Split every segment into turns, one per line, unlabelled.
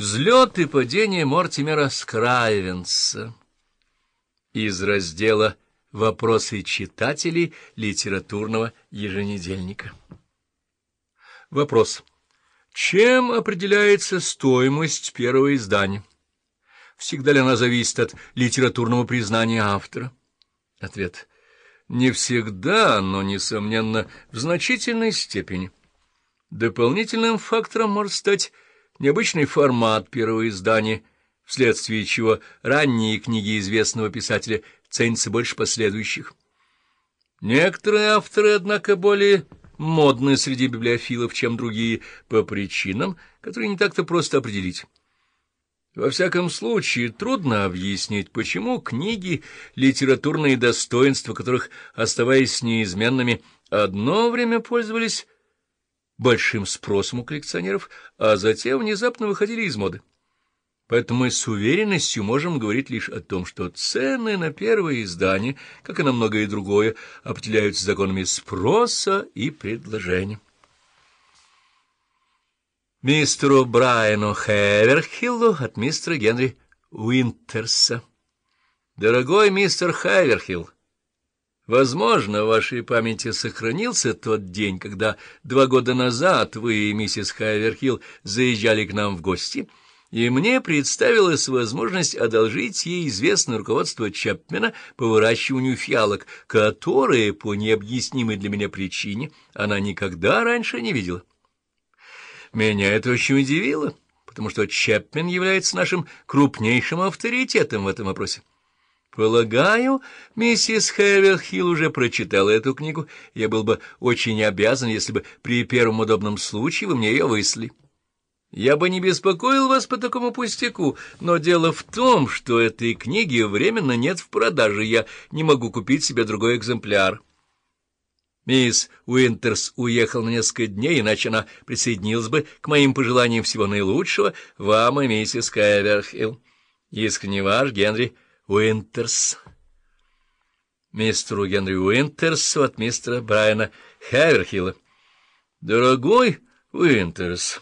Взлет и падение Мортимера Скрайвенса из раздела «Вопросы читателей литературного еженедельника». Вопрос. Чем определяется стоимость первого издания? Всегда ли она зависит от литературного признания автора? Ответ. Не всегда, но, несомненно, в значительной степени. Дополнительным фактором может стать необычный формат первого издания, вследствие чего ранние книги известного писателя ценятся больше последующих. Некоторые авторы, однако, более модны среди библиофилов, чем другие, по причинам, которые не так-то просто определить. Во всяком случае, трудно объяснить, почему книги, литературные достоинства которых, оставаясь неизменными, одно время пользовались большим спросом у коллекционеров, а затем внезапно выходили из моды. Поэтому мы с уверенностью можем говорить лишь о том, что цены на первое издание, как и на многое другое, определяются законами спроса и предложения мистеру Брайану Хэверхиллу от мистера Генри Уинтерса. Дорогой мистер Хайверхилл, возможно, в вашей памяти сохранился тот день, когда два года назад вы и миссис Хайверхилл заезжали к нам в гости, и мне представилась возможность одолжить ей известное руководство Чапмена по выращиванию фиалок, которые, по необъяснимой для меня причине, она никогда раньше не видела. Меня это очень удивило, потому что Чепмен является нашим крупнейшим авторитетом в этом вопросе. Полагаю, миссис Хэверхилл уже прочитала эту книгу. Я был бы очень обязан, если бы при первом удобном случае вы мне ее выслали. Я бы не беспокоил вас по такому пустяку, но дело в том, что этой книги временно нет в продаже, я не могу купить себе другой экземпляр. Мисс Уинтерс уехал на несколько дней, иначе она присоединилась бы к моим пожеланиям всего наилучшего вам и миссис Кайверхилл. Искренне ваш Генри Уинтерс. Мистеру Генри Уинтерсу от мистера Брайана Хайверхилла. Дорогой Уинтерс,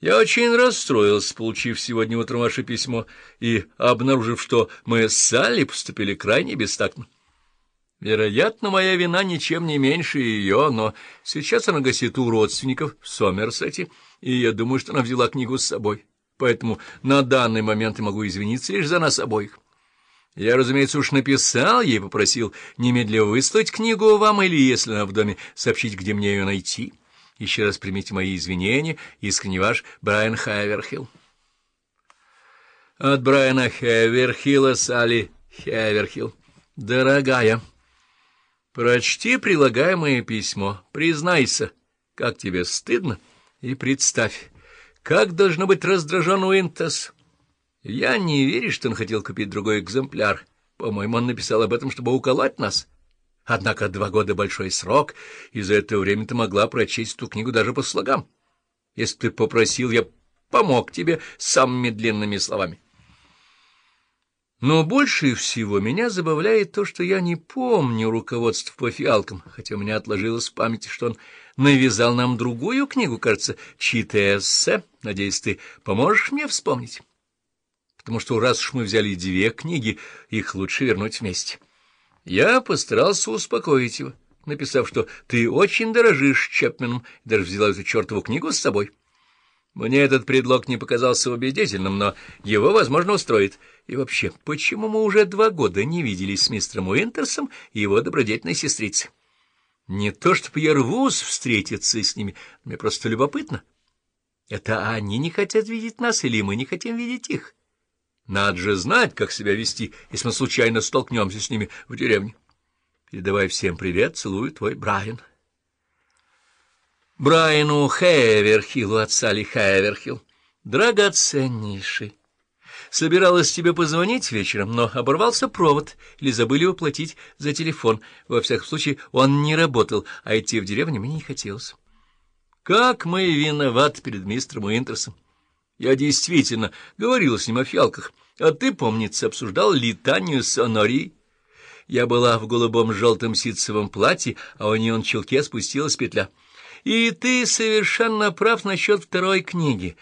я очень расстроился, получив сегодня утром ваше письмо и обнаружив, что мы с Салли поступили крайне бестактно. Вероятно, моя вина ничем не меньше ее, но сейчас она гостит у родственников в Сомерсете, и я думаю, что она взяла книгу с собой. Поэтому на данный момент я могу извиниться лишь за нас обоих. Я, разумеется, уж написал ей, попросил немедленно выслать книгу вам, или, если она в доме, сообщить, где мне ее найти. Еще раз примите мои извинения, искренне ваш Брайан Хайверхилл. От Брайана Хайверхилла Салли Хайверхилл. Дорогая... Прочти прилагаемое письмо, признайся, как тебе стыдно, и представь, как должно быть раздражен Уинтес. Я не верю, что он хотел купить другой экземпляр. По-моему, он написал об этом, чтобы уколоть нас. Однако два года — большой срок, и за это время ты могла прочесть эту книгу даже по слогам. Если ты попросил, я помог тебе самыми длинными словами. Но больше всего меня забавляет то, что я не помню руководств по фиалкам, хотя у меня отложилось в памяти, что он навязал нам другую книгу, кажется, чьи-то эссе. Надеюсь, ты поможешь мне вспомнить? Потому что раз уж мы взяли две книги, их лучше вернуть вместе. Я постарался успокоить его, написав, что ты очень дорожишь Чепменом, и даже взяла эту чертову книгу с собой. Мне этот предлог не показался убедительным, но его, возможно, устроит. И вообще, почему мы уже два года не виделись с мистером Уинтерсом и его добродетельной сестрицей? Не то чтобы я рвусь встретиться с ними, мне просто любопытно. Это они не хотят видеть нас, или мы не хотим видеть их? Надо же знать, как себя вести, если мы случайно столкнемся с ними в деревне. Передавай всем привет, целую твой Брайан. Брайану Хэверхиллу от Салли Хэверхилл. Драгоценнейший. Собиралась тебе позвонить вечером, но оборвался провод или забыли уплатить за телефон. Во всяком случае, он не работал, а идти в деревню мне не хотелось. Как мы виноваты перед мистером Уинтерсом. Я действительно говорил с ним о фиалках, а ты, помнится, обсуждал летанию с Онорией. Я была в голубом желтом ситцевом платье, а у нее на челке спустилась петля — и ты совершенно прав насчет второй книги.